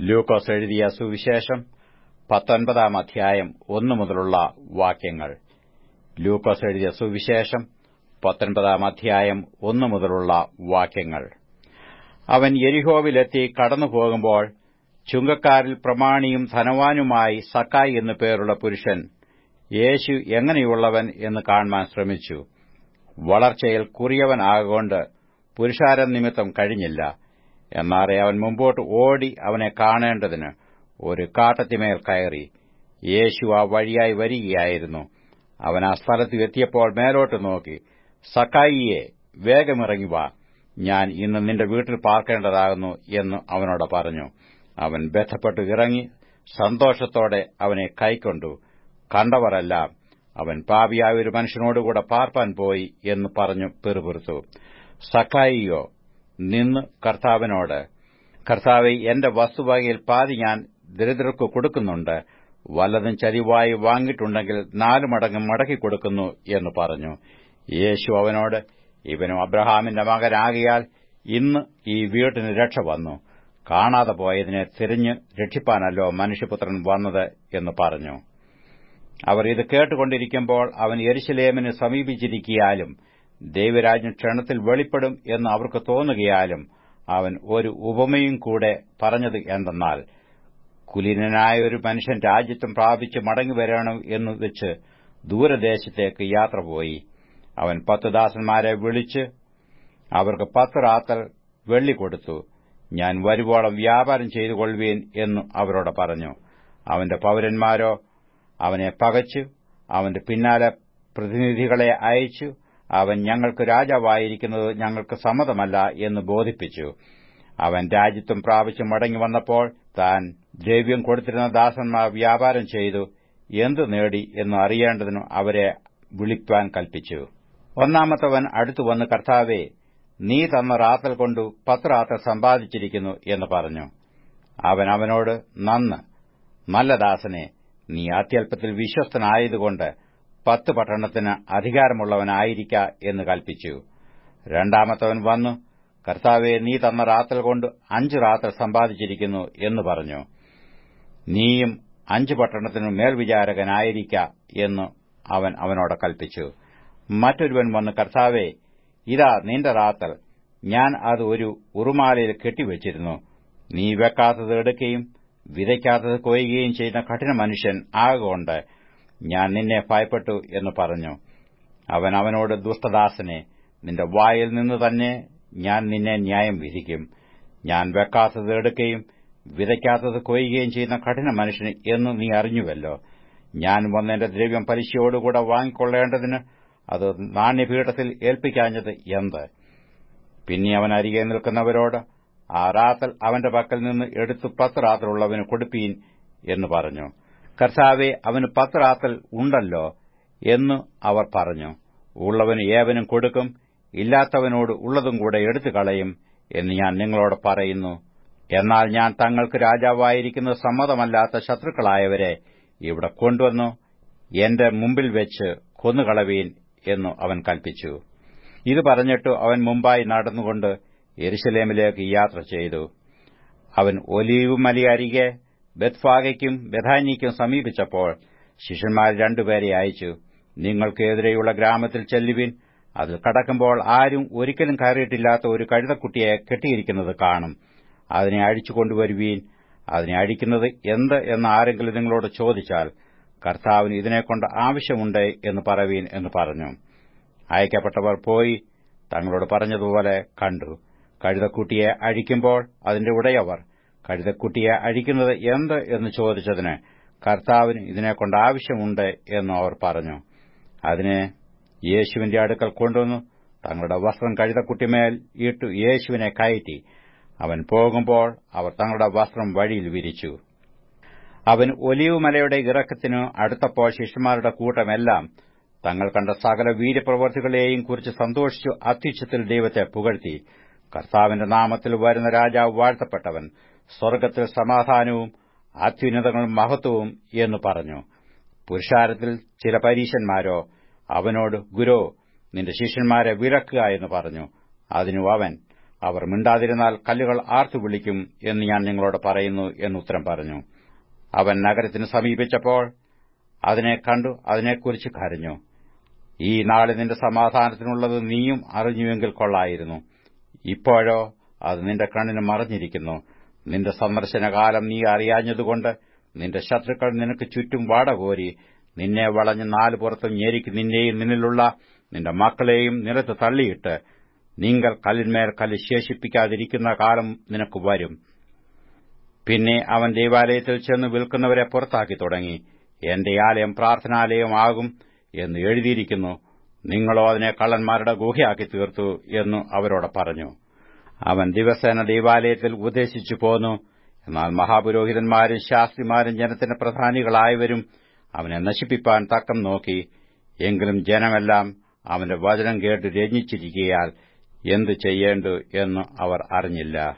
ലൂക്കോസ് എഴുതിയ സുവിശേഷം പത്തൊൻപതാം അധ്യായം ഒന്നു മുതലുള്ള വാക്യങ്ങൾ. ലൂക്കോസ് എഴുതിയ സുവിശേഷം പത്തൊൻപതാം അധ്യായം ഒന്നു മുതലുള്ള വാക്യങ്ങൾ. അവൻ യെരിഹോവിലെത്തി കടന്നുപോകുമ്പോൾ ചുങ്കക്കാരിൽ പ്രമാണിയും ധനവാനുമായി സക്കായി എന്നു പേരുള്ള പുരുഷൻ യേശു എങ്ങനെയുള്ളവൻ എന്ന് കാണുവാൻ ശ്രമിച്ചു. വളർച്ചയിൽ കുറിയവൻ ആകൊണ്ട് പുരുഷാരം നിമിത്തം കഴിഞ്ഞില്ല. എന്നാറെ അവൻ മുമ്പോട്ട് ഓടി അവനെ കാണേണ്ടതിന് ഒരു കാട്ടത്തിമേൽ കയറി. യേശു ആ വഴിയായി വരികയായിരുന്നു. അവൻ ആ സ്ഥലത്ത് എത്തിയപ്പോൾ മേലോട്ട് നോക്കി സക്കായിയെ വേഗമിറങ്ങി വാ. ഞാൻ ഇന്ന് നിന്റെ വീട്ടിൽ പാർക്കേണ്ടതാകുന്നു എന്ന് അവനോട് പറഞ്ഞു. അവൻ ബന്ധപ്പെട്ട് ഇറങ്ങി സന്തോഷത്തോടെ അവനെ കൈക്കൊണ്ടു. കണ്ടവരല്ല അവൻ പാപിയായ ഒരു മനുഷ്യനോടുകൂടെ പാർപ്പാൻ പോയി എന്ന് പറഞ്ഞു പെറുപിറുത്തു. സക്കായിയോ നിന്ന് കർത്താവിനോട് കർത്താവെ എന്റെ വസ്തുവകയിൽ പാതി ഞാൻ ദരിദ്രർക്ക് കൊടുക്കുന്നുണ്ട്. വല്ലതും ചരിവായി വാങ്ങിയിട്ടുണ്ടെങ്കിൽ നാലു മടങ്ങ് മടക്കി കൊടുക്കുന്നു എന്ന് പറഞ്ഞു. യേശു അവനോട് ഇവനും അബ്രഹാമിന്റെ മകനാകിയാൽ ഇന്ന് ഈ വീട്ടിന് രക്ഷ വന്നു. കാണാതെ പോയതിനെ തിരിഞ്ഞ് രക്ഷിപ്പാനല്ലോ മനുഷ്യപുത്രൻ വന്നത് എന്ന് പറഞ്ഞു. അവർ ഇത് കേട്ടുകൊണ്ടിരിക്കുമ്പോൾ അവൻ യെരുശലേമിന് സമീപിച്ചിരിക്കിയാലും ദൈവരാജ്യം ക്ഷണത്തിൽ വെളിപ്പെടും എന്ന് അവർക്ക് തോന്നുകയാലും അവൻ ഒരു ഉപമയും കൂടെ പറഞ്ഞത് എന്തെന്നാൽ കുലീനനായ ഒരു മനുഷ്യൻ രാജ്യത്വം പ്രാപിച്ച് മടങ്ങിവരണം എന്ന് വെച്ച് ദൂരദേശത്തേക്ക് യാത്ര പോയി. അവൻ പത്ത് ദാസന്മാരെ വിളിച്ച് അവർക്ക് പത്ത് റാത്തൽ വെള്ളി കൊടുത്തു. ഞാൻ വരുവോളം വ്യാപാരം ചെയ്തു കൊള്ളുവീൻ എന്ന് അവരോട് പറഞ്ഞു. അവന്റെ പൌരന്മാരോ അവനെ പകച്ചു അവന്റെ പിന്നാലെ പ്രതിനിധികളെ അയച്ചു അവൻ ഞങ്ങൾക്ക് രാജാവായിരിക്കുന്നത് ഞങ്ങൾക്ക് സമ്മതമല്ല എന്ന് ബോധിപ്പിച്ചു. അവൻ രാജ്യത്തും പ്രാവശ്യം മടങ്ങി വന്നപ്പോൾ താൻ ദ്രവ്യം കൊടുത്തിരുന്ന ദാസന്മാർ വ്യാപാരം ചെയ്തു. എന്തു നേടി എന്ന് അറിയേണ്ടതിന് അവരെ വിളിപ്പാൻ കൽപ്പിച്ചു. ഒന്നാമത്തവൻ അടുത്തു വന്ന് കർത്താവെ നീ തന്ന റാത്തൽ കൊണ്ടു പത്ത് റാത്തൽ സമ്പാദിച്ചിരിക്കുന്നു എന്ന് പറഞ്ഞു. അവൻ അവനോട് നന്ന് നല്ല ദാസനെ നീ അത്യല്പത്തിൽ വിശ്വസ്തനായതുകൊണ്ട് പത്ത് പട്ടണത്തിന് അധികാരമുള്ളവനായിരിക്ക എന്ന് കൽപ്പിച്ചു. രണ്ടാമത്തവൻ വന്നു കർത്താവെ നീ തന്ന റാത്തൽ കൊണ്ട് അഞ്ച് റാത്തൽ സമ്പാദിച്ചിരിക്കുന്നു എന്ന് പറഞ്ഞു. നീയും അഞ്ച് പട്ടണത്തിനു മേൽവിചാരകനായിരിക്ക എന്ന് അവൻ അവനോട് കൽപ്പിച്ചു. മറ്റൊരുവൻ വന്ന് കർത്താവെ ഇതാ നിന്റെ റാത്തൽ. ഞാൻ അത് ഒരു ഉറുമാലയിൽ കെട്ടിവച്ചിരുന്നു. നീ വെക്കാത്തത് എടുക്കുകയും വിതയ്ക്കാത്തത് കൊയ്യുകയും ചെയ്യുന്ന കഠിന മനുഷ്യൻ ആകൊണ്ട് ഞാൻ നിന്നെ ഭയപ്പെട്ടു എന്ന് പറഞ്ഞു. അവൻ അവനോട് ദുഷ്ടദാസനെ നിന്റെ വായിൽ നിന്ന് തന്നെ ഞാൻ നിന്നെ ന്യായം വിധിക്കും. ഞാൻ വെക്കാത്തത് എടുക്കുകയും വിതയ്ക്കാത്തത് കൊയ്യുകയും ചെയ്യുന്ന കഠിന മനുഷ്യന് എന്ന് നീ അറിഞ്ഞുവല്ലോ. ഞാൻ വന്നെന്റെ ദ്രവ്യം പലിശയോടുകൂടെ വാങ്ങിക്കൊള്ളേണ്ടതിന് അത് നാണ്യപീഠത്തിൽ ഏൽപ്പിക്കാഞ്ഞത് എന്ത്? പിന്നെ അവൻ അരികെ നിൽക്കുന്നവരോട് ആ റാത്തൽ അവന്റെ പക്കൽ നിന്ന് എടുത്തു പത്ത് റാത്തലുള്ളവന് കൊടുപ്പീൻ എന്ന് പറഞ്ഞു. കർത്താവെ അവന് പത്ത് റാത്തൽ ഉണ്ടല്ലോ എന്നു അവർ പറഞ്ഞു. ഉള്ളവന് ഏവനും കൊടുക്കും ഇല്ലാത്തവനോട് ഉള്ളതും കൂടെ എടുത്തു കളയും എന്ന് ഞാൻ നിങ്ങളോട് പറയുന്നു. എന്നാൽ ഞാൻ തങ്ങൾക്ക് രാജാവായിരിക്കുന്ന സമ്മതമല്ലാത്ത ശത്രുക്കളായവരെ ഇവിടെ കൊണ്ടുവന്നു എന്റെ മുമ്പിൽ വെച്ച് കൊന്നുകളവീൻ എന്നു അവൻ കൽപ്പിച്ചു. ഇത് പറഞ്ഞിട്ട് അവൻ മുമ്പായി നടന്നുകൊണ്ട് എരുശലേമിലേക്ക് യാത്ര ചെയ്തു. അവൻ ഒലീവ് മലയരികെ ബത്ഫാഗയ്ക്കും ബഥാനിക്കും സമീപിച്ചപ്പോൾ ശിഷ്യന്മാർ രണ്ടുപേരെ അയച്ചു നിങ്ങൾക്കെതിരെയുള്ള ഗ്രാമത്തിൽ ചെല്ലുവിൻ. അതിൽ കടക്കുമ്പോൾ ആരും ഒരിക്കലും കയറിയിട്ടില്ലാത്ത ഒരു കഴുതക്കുട്ടിയെ കെട്ടിയിരിക്കുന്നത് കാണും. അതിനെ അഴിച്ചു കൊണ്ടുവരുവീൻ. അതിനെ അഴിക്കുന്നത് എന്ത് എന്ന് ആരെങ്കിലും നിങ്ങളോട് ചോദിച്ചാൽ കർത്താവിന് ഇതിനെക്കൊണ്ട് ആവശ്യമുണ്ട് എന്ന് പറവീൻ എന്ന് പറഞ്ഞു. അയക്കപ്പെട്ടവർ പോയി തങ്ങളോട് പറഞ്ഞതുപോലെ കണ്ടു. കഴുതക്കുട്ടിയെ അഴിക്കുമ്പോൾ അതിന്റെ ഉടയവർ കഴുതക്കുട്ടിയെ അഴിക്കുന്നത് എന്ത് എന്ന് ചോദിച്ചതിന് കർത്താവിന് ഇതിനെക്കൊണ്ട് ആവശ്യമുണ്ട് എന്ന് അവർ പറഞ്ഞു. അതിനെ യേശുവിന്റെ അടുക്കൽ കൊണ്ടുവന്നു. തങ്ങളുടെ വസ്ത്രം കഴുതക്കുട്ടിമേൽ ഇട്ടു യേശുവിനെ കയറ്റി. അവൻ പോകുമ്പോൾ അവർ തങ്ങളുടെ വസ്ത്രം വഴിയിൽ വിരിച്ചു. അവൻ ഒലിവുമലയുടെ ഇറക്കത്തിനു അടുത്തപ്പോൾ ശിഷ്യന്മാരുടെ കൂട്ടമെല്ലാം തങ്ങൾ കണ്ട സകല വീര്യപ്രവർത്തികളെയും കുറിച്ച് സന്തോഷിച്ചു അത്യുച്ചത്തിൽ ദൈവത്തെ പുകഴ്ത്തി. കർത്താവിന്റെ നാമത്തിൽ വരുന്ന രാജാവ് വാഴ്ത്തപ്പെട്ടവൻ. സ്വർഗത്തിൽ സമാധാനവും അത്യുന്നതങ്ങളും മഹത്വവും എന്നു പറഞ്ഞു. പുരുഷാരത്തിൽ ചില പരീശന്മാരോ അവനോട് ഗുരോ നിന്റെ ശിഷ്യന്മാരെ വിലക്കുക എന്ന് പറഞ്ഞു. അതിനു അവൻ അവർ മിണ്ടാതിരുന്നാൽ കല്ലുകൾ ആർത്തു വിളിക്കും എന്ന് ഞാൻ നിങ്ങളോട് പറയുന്നു എന്നുത്തരം പറഞ്ഞു. അവൻ നഗരത്തിന് സമീപിച്ചപ്പോൾ അതിനെ കണ്ടു അതിനെക്കുറിച്ച് കരഞ്ഞു. ഈ നാളെ നിന്റെ സമാധാനത്തിനുള്ളത് നീയും അറിഞ്ഞുവെങ്കിൽ കൊള്ളായിരുന്നു. ഇപ്പോഴോ അത് നിന്റെ കണ്ണിന് മറഞ്ഞിരിക്കുന്നു. നിന്റെ സന്ദർശനകാലം നീ അറിയാഞ്ഞതുകൊണ്ട് നിന്റെ ശത്രുക്കൾ നിനക്ക് ചുറ്റും വാടകോരി. നിന്നെ വളഞ്ഞ് നാലു പുറത്തും ഞെരിക്ക് നിന്നെയും നിന്നിലുള്ള നിന്റെ മക്കളെയും നിലത്ത് തള്ളിയിട്ട് നിങ്ങൾ കല്ലിന്മേൽ കല്ല് ശേഷിപ്പിക്കാതിരിക്കുന്ന കാലം നിനക്ക് വരും. പിന്നെ അവൻ ദൈവാലയത്തിൽ ചെന്ന് വിൽക്കുന്നവരെ പുറത്താക്കി തുടങ്ങി. എന്റെ ആലയം പ്രാർത്ഥനാലയമാകും എന്ന് എഴുതിയിരിക്കുന്നു. നിങ്ങളോ അതിനെ കള്ളന്മാരുടെ ഗുഹയാക്കി തീർത്തു എന്നു അവരോട് പറഞ്ഞു. അവൻ ദിവസേന ദേവാലയത്തിൽ ഉപദേശിച്ചു പോന്നു. എന്നാൽ മഹാപുരോഹിതന്മാരും ശാസ്ത്രിമാരും ജനത്തിന്റെ പ്രധാനികളായവരും അവനെ നശിപ്പിപ്പാൻ തക്കം നോക്കി. എങ്കിലും ജനമെല്ലാം അവന്റെ വചനം കേട്ട് രഞ്ജിച്ചിരിക്കയാൽ എന്തു ചെയ്യേണ്ടു എന്ന് അവർ അറിഞ്ഞില്ല.